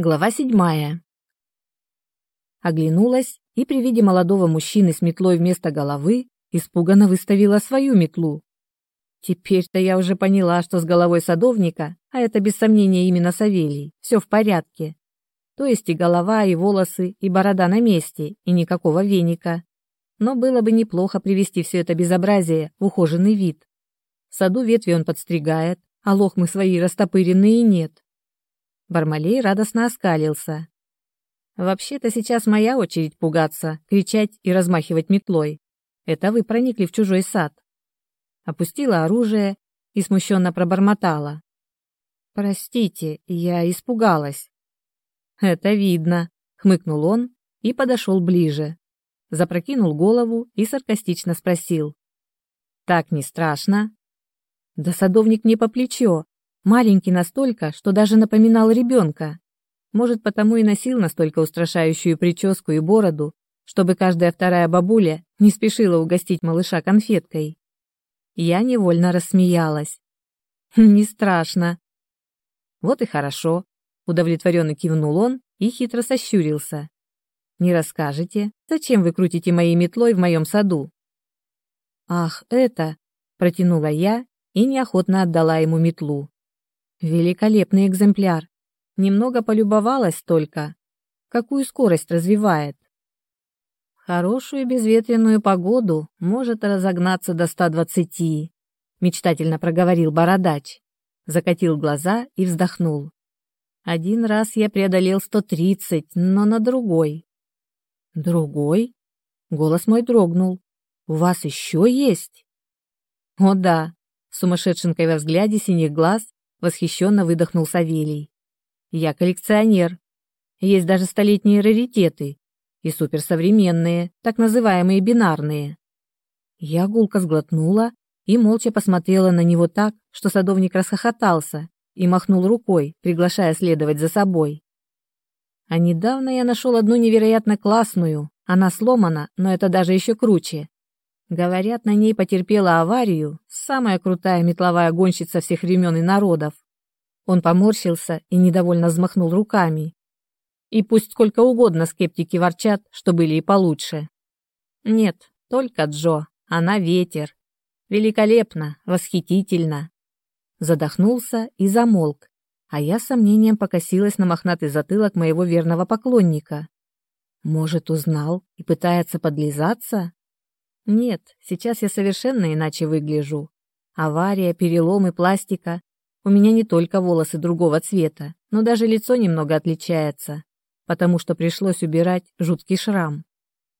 Глава седьмая. Оглянулась и при виде молодого мужчины с метлой вместо головы испуганно выставила свою метлу. Теперь-то я уже поняла, что с головой садовника, а это без сомнения именно Савелий, все в порядке. То есть и голова, и волосы, и борода на месте, и никакого веника. Но было бы неплохо привести все это безобразие в ухоженный вид. В саду ветви он подстригает, а лохмы свои растопыренные нет. Бармалей радостно оскалился. «Вообще-то сейчас моя очередь пугаться, кричать и размахивать метлой. Это вы проникли в чужой сад». Опустила оружие и смущенно пробормотала. «Простите, я испугалась». «Это видно», — хмыкнул он и подошел ближе. Запрокинул голову и саркастично спросил. «Так не страшно?» «Да садовник не по плечо, Маленький настолько, что даже напоминал ребенка. Может, потому и носил настолько устрашающую прическу и бороду, чтобы каждая вторая бабуля не спешила угостить малыша конфеткой. Я невольно рассмеялась. Не страшно. Вот и хорошо, удовлетворенно кивнул он и хитро сощурился. Не расскажете, зачем вы крутите моей метлой в моем саду? Ах, это, протянула я и неохотно отдала ему метлу. Великолепный экземпляр. Немного полюбовалась только. Какую скорость развивает. Хорошую безветренную погоду может разогнаться до 120, мечтательно проговорил бородач. Закатил глаза и вздохнул. Один раз я преодолел 130, но на другой. Другой? Голос мой дрогнул. У вас еще есть? О да, с сумасшедшенкой во взгляде синих глаз Восхищенно выдохнул Савелий. Я коллекционер. Есть даже столетние раритеты и суперсовременные, так называемые бинарные. Я гулко сглотнула и молча посмотрела на него так, что садовник расхохотался и махнул рукой, приглашая следовать за собой. А недавно я нашел одну невероятно классную. Она сломана, но это даже еще круче. Говорят, на ней потерпела аварию самая крутая метловая гонщица всех времен и народов. Он поморщился и недовольно взмахнул руками. И пусть сколько угодно скептики ворчат, что были и получше. Нет, только Джо, она ветер. Великолепно, восхитительно. Задохнулся и замолк, а я с сомнением покосилась на мохнатый затылок моего верного поклонника. Может, узнал и пытается подлизаться? Нет, сейчас я совершенно иначе выгляжу. Авария, переломы, пластика. У меня не только волосы другого цвета, но даже лицо немного отличается, потому что пришлось убирать жуткий шрам.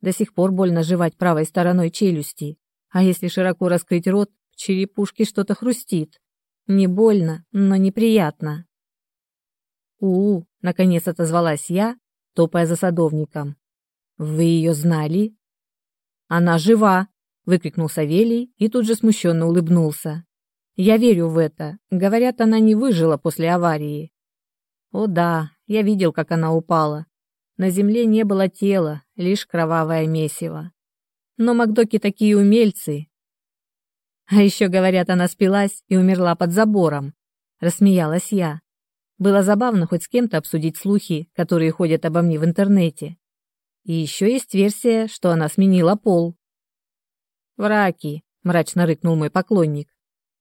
До сих пор больно жевать правой стороной челюсти, а если широко раскрыть рот, в черепушке что-то хрустит. Не больно, но неприятно. у, -у наконец отозвалась я, топая за садовником. «Вы ее знали?» Она жива!» — выкрикнул Савелий и тут же смущенно улыбнулся. «Я верю в это. Говорят, она не выжила после аварии». «О да, я видел, как она упала. На земле не было тела, лишь кровавое месиво. Но Макдоки такие умельцы. А еще, говорят, она спилась и умерла под забором. Рассмеялась я. Было забавно хоть с кем-то обсудить слухи, которые ходят обо мне в интернете. И еще есть версия, что она сменила пол. «Враки», — мрачно рыкнул мой поклонник.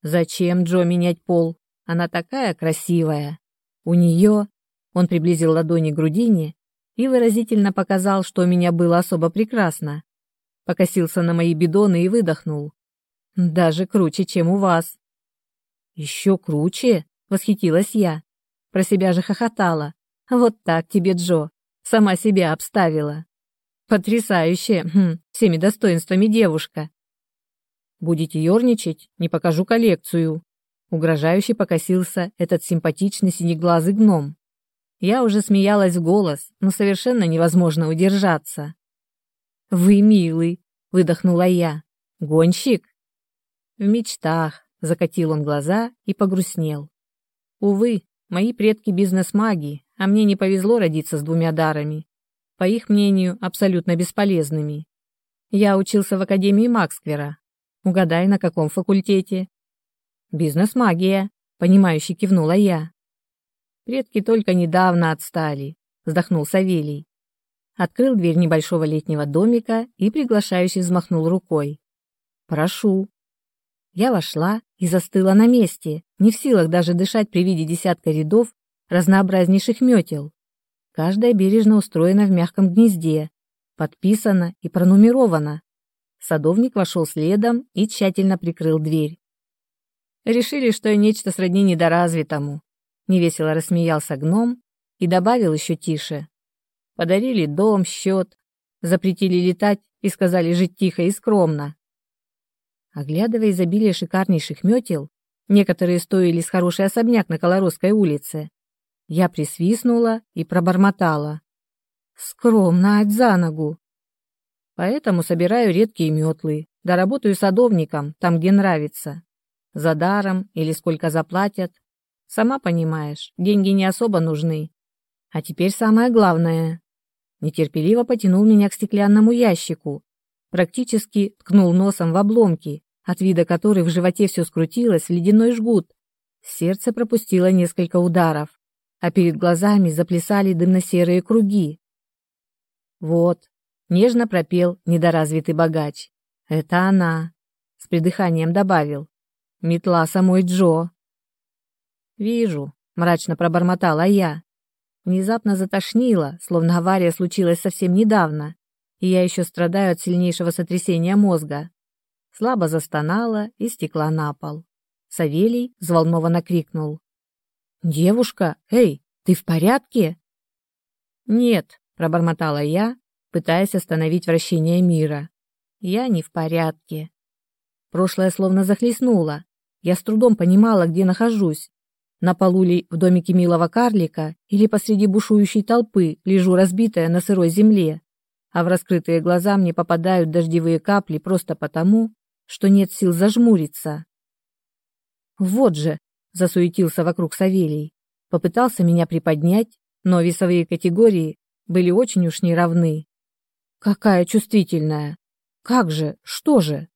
«Зачем Джо менять пол? Она такая красивая. У нее...» Он приблизил ладони к грудине и выразительно показал, что у меня было особо прекрасно. Покосился на мои бидоны и выдохнул. «Даже круче, чем у вас». «Еще круче?» — восхитилась я. Про себя же хохотала. «Вот так тебе, Джо. Сама себя обставила». Потрясающая, хм, всеми достоинствами девушка. Будете ерничать, не покажу коллекцию. Угрожающе покосился этот симпатичный синеглазый гном. Я уже смеялась в голос, но совершенно невозможно удержаться. «Вы милый», — выдохнула я. «Гонщик?» «В мечтах», — закатил он глаза и погрустнел. «Увы, мои предки бизнес-маги, а мне не повезло родиться с двумя дарами по их мнению, абсолютно бесполезными. Я учился в Академии Максквера. Угадай, на каком факультете? Бизнес-магия, понимающе кивнула я. Предки только недавно отстали, вздохнул Савелий. Открыл дверь небольшого летнего домика и приглашающе взмахнул рукой. Прошу. Я вошла и застыла на месте, не в силах даже дышать при виде десятка рядов разнообразнейших метел. Каждая бережно устроена в мягком гнезде, подписана и пронумерована. Садовник вошел следом и тщательно прикрыл дверь. Решили, что я нечто сродни недоразвитому. Невесело рассмеялся гном и добавил еще тише. Подарили дом, счет, запретили летать и сказали жить тихо и скромно. Оглядывая изобилие шикарнейших метел, некоторые стоили с хороший особняк на Колоросской улице, я присвистнула и пробормотала. Скромно ать за ногу. Поэтому собираю редкие метлы, да работаю садовником, там, где нравится. За даром или сколько заплатят. Сама понимаешь, деньги не особо нужны. А теперь самое главное. Нетерпеливо потянул меня к стеклянному ящику, практически ткнул носом в обломки, от вида которых в животе все скрутилось в ледяной жгут. Сердце пропустило несколько ударов, а перед глазами заплясали дымно-серые круги. Вот, нежно пропел недоразвитый богач. Это она, с придыханием добавил. Метла самой Джо. Вижу, мрачно пробормотала я. Внезапно затошнило, словно авария случилась совсем недавно, и я еще страдаю от сильнейшего сотрясения мозга. Слабо застонала и стекла на пол. Савелий взволнованно крикнул. «Девушка, эй, ты в порядке?» «Нет», — пробормотала я, пытаясь остановить вращение мира. «Я не в порядке». Прошлое словно захлестнуло. Я с трудом понимала, где нахожусь. На полу ли в домике милого карлика или посреди бушующей толпы лежу разбитая на сырой земле, а в раскрытые глаза мне попадают дождевые капли просто потому, что нет сил зажмуриться. Вот же, засуетился вокруг Савелий, попытался меня приподнять, но весовые категории были очень уж неравны. Какая чувствительная! Как же? Что же?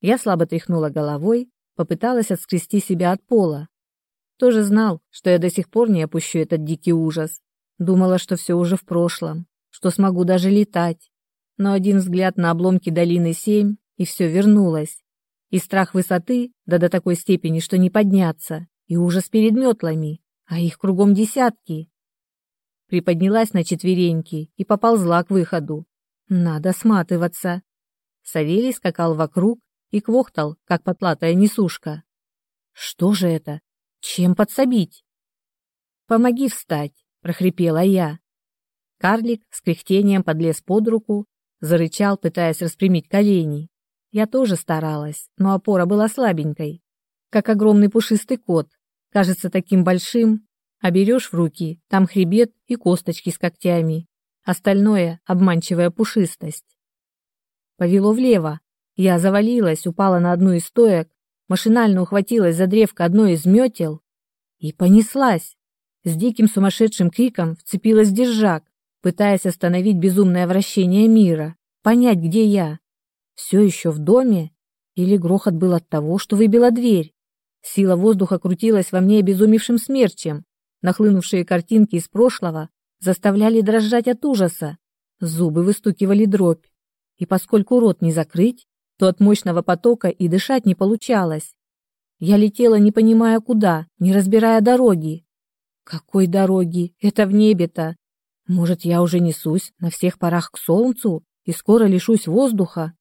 Я слабо тряхнула головой, попыталась отскрести себя от пола, тоже знал, что я до сих пор не опущу этот дикий ужас. Думала, что все уже в прошлом, что смогу даже летать. Но один взгляд на обломки долины 7, и все вернулось. И страх высоты, да до такой степени, что не подняться, и ужас перед метлами, а их кругом десятки. Приподнялась на четвереньки и поползла к выходу. Надо сматываться. Савелий скакал вокруг и квохтал, как потлатая несушка. Что же это? Чем подсобить? Помоги встать, прохрипела я. Карлик с кряхтением подлез под руку, зарычал, пытаясь распрямить колени. Я тоже старалась, но опора была слабенькой, как огромный пушистый кот, кажется таким большим, а берешь в руки, там хребет и косточки с когтями, остальное — обманчивая пушистость. Повело влево, я завалилась, упала на одну из стоек, машинально ухватилась за древко одной из метел и понеслась. С диким сумасшедшим криком вцепилась держак, пытаясь остановить безумное вращение мира, понять, где я. Все еще в доме? Или грохот был от того, что выбила дверь? Сила воздуха крутилась во мне обезумевшим смерчем. Нахлынувшие картинки из прошлого заставляли дрожать от ужаса. Зубы выстукивали дробь. И поскольку рот не закрыть, то от мощного потока и дышать не получалось. Я летела, не понимая куда, не разбирая дороги. Какой дороги? Это в небе-то. Может, я уже несусь на всех парах к солнцу и скоро лишусь воздуха?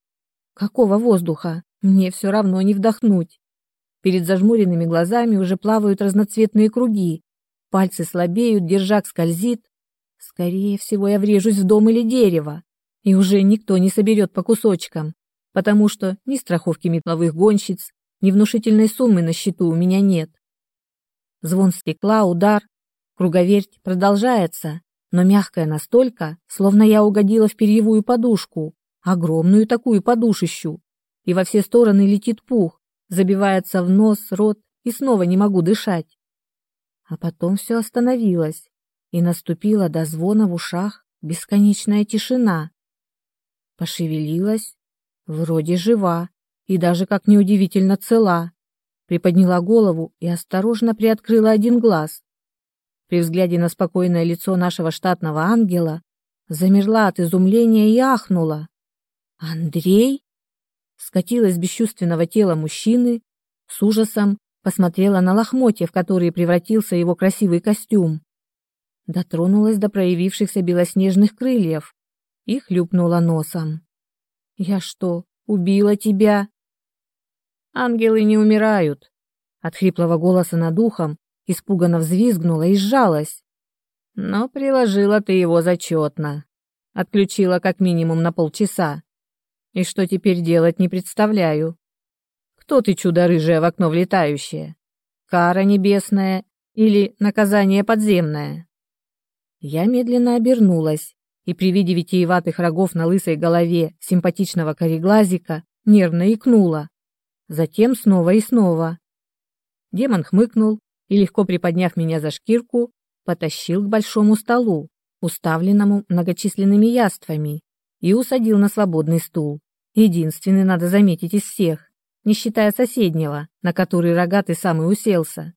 Какого воздуха? Мне все равно не вдохнуть. Перед зажмуренными глазами уже плавают разноцветные круги. Пальцы слабеют, держак скользит. Скорее всего, я врежусь в дом или дерево, и уже никто не соберет по кусочкам потому что ни страховки метловых гонщиц, ни внушительной суммы на счету у меня нет. Звон стекла, удар, круговерть продолжается, но мягкая настолько, словно я угодила в перьевую подушку, огромную такую подушищу, и во все стороны летит пух, забивается в нос, рот, и снова не могу дышать. А потом все остановилось, и наступила до звона в ушах бесконечная тишина. Пошевелилась, Вроде жива и даже, как неудивительно, цела. Приподняла голову и осторожно приоткрыла один глаз. при взгляде на спокойное лицо нашего штатного ангела, замерла от изумления и ахнула. «Андрей?» Скатилась с бесчувственного тела мужчины, с ужасом посмотрела на лохмотья, в которые превратился его красивый костюм. Дотронулась до проявившихся белоснежных крыльев и хлюпнула носом. «Я что, убила тебя?» «Ангелы не умирают!» От хриплого голоса над ухом испуганно взвизгнула и сжалась. «Но приложила ты его зачетно. Отключила как минимум на полчаса. И что теперь делать, не представляю. Кто ты, чудо рыжее в окно влетающее? Кара небесная или наказание подземное?» Я медленно обернулась и при виде витиеватых рогов на лысой голове симпатичного кореглазика нервно икнула. Затем снова и снова. Демон хмыкнул и, легко приподняв меня за шкирку, потащил к большому столу, уставленному многочисленными яствами, и усадил на свободный стул. Единственный, надо заметить, из всех, не считая соседнего, на который рогатый сам и уселся.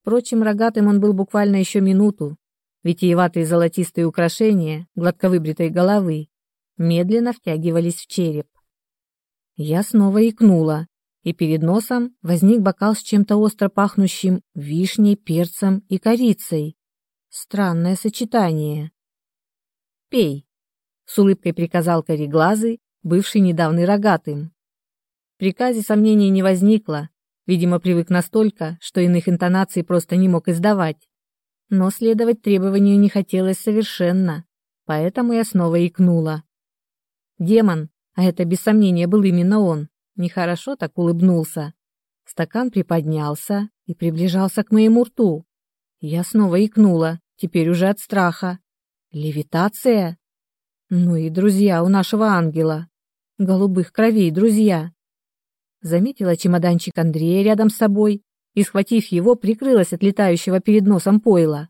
Впрочем, рогатым он был буквально еще минуту, Витиеватые золотистые украшения гладко выбритой головы медленно втягивались в череп. Я снова икнула, и перед носом возник бокал с чем-то остро пахнущим вишней, перцем и корицей. Странное сочетание. «Пей», — с улыбкой приказал кореглазый, бывший недавно рогатым. В приказе сомнений не возникло, видимо, привык настолько, что иных интонаций просто не мог издавать но следовать требованию не хотелось совершенно, поэтому я снова икнула. Демон, а это без сомнения был именно он, нехорошо так улыбнулся. Стакан приподнялся и приближался к моему рту. Я снова икнула, теперь уже от страха. Левитация? Ну и друзья у нашего ангела. Голубых кровей друзья. Заметила чемоданчик Андрея рядом с собой и, схватив его, прикрылась от летающего перед носом пойла.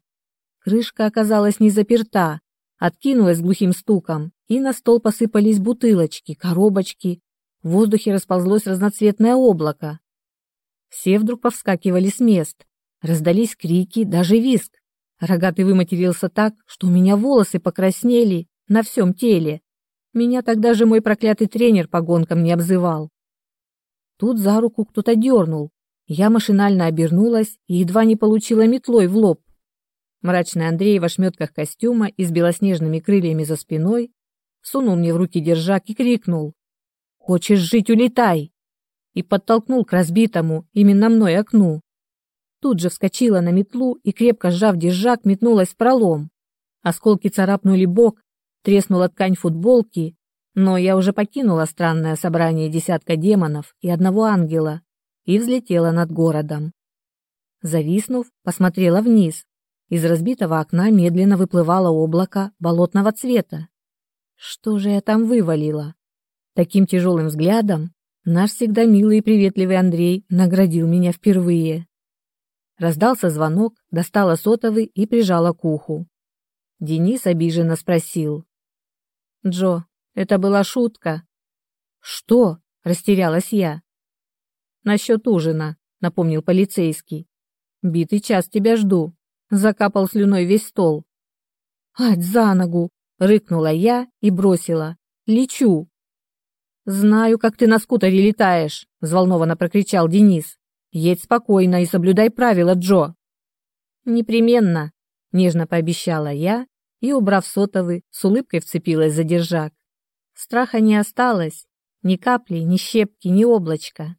Крышка оказалась не заперта, откинулась глухим стуком, и на стол посыпались бутылочки, коробочки. В воздухе расползлось разноцветное облако. Все вдруг повскакивали с мест. Раздались крики, даже визг. Рогатый выматерился так, что у меня волосы покраснели на всем теле. Меня тогда же мой проклятый тренер по гонкам не обзывал. Тут за руку кто-то дернул, я машинально обернулась и едва не получила метлой в лоб. Мрачный Андрей в ошметках костюма и с белоснежными крыльями за спиной сунул мне в руки держак и крикнул «Хочешь жить, улетай!» и подтолкнул к разбитому, именно мной окну. Тут же вскочила на метлу и, крепко сжав держак, метнулась в пролом. Осколки царапнули бок, треснула ткань футболки, но я уже покинула странное собрание десятка демонов и одного ангела, и взлетела над городом. Зависнув, посмотрела вниз. Из разбитого окна медленно выплывало облако болотного цвета. Что же я там вывалила? Таким тяжелым взглядом наш всегда милый и приветливый Андрей наградил меня впервые. Раздался звонок, достала сотовый и прижала к уху. Денис обиженно спросил. «Джо, это была шутка». «Что?» – растерялась я. Насчет ужина, напомнил полицейский. Битый час тебя жду. Закапал слюной весь стол. Ать за ногу! Рыкнула я и бросила. Лечу. Знаю, как ты на скутере летаешь, взволнованно прокричал Денис. Едь спокойно и соблюдай правила, Джо. Непременно, нежно пообещала я и, убрав сотовый, с улыбкой вцепилась за держак. Страха не осталось, ни капли, ни щепки, ни облачка.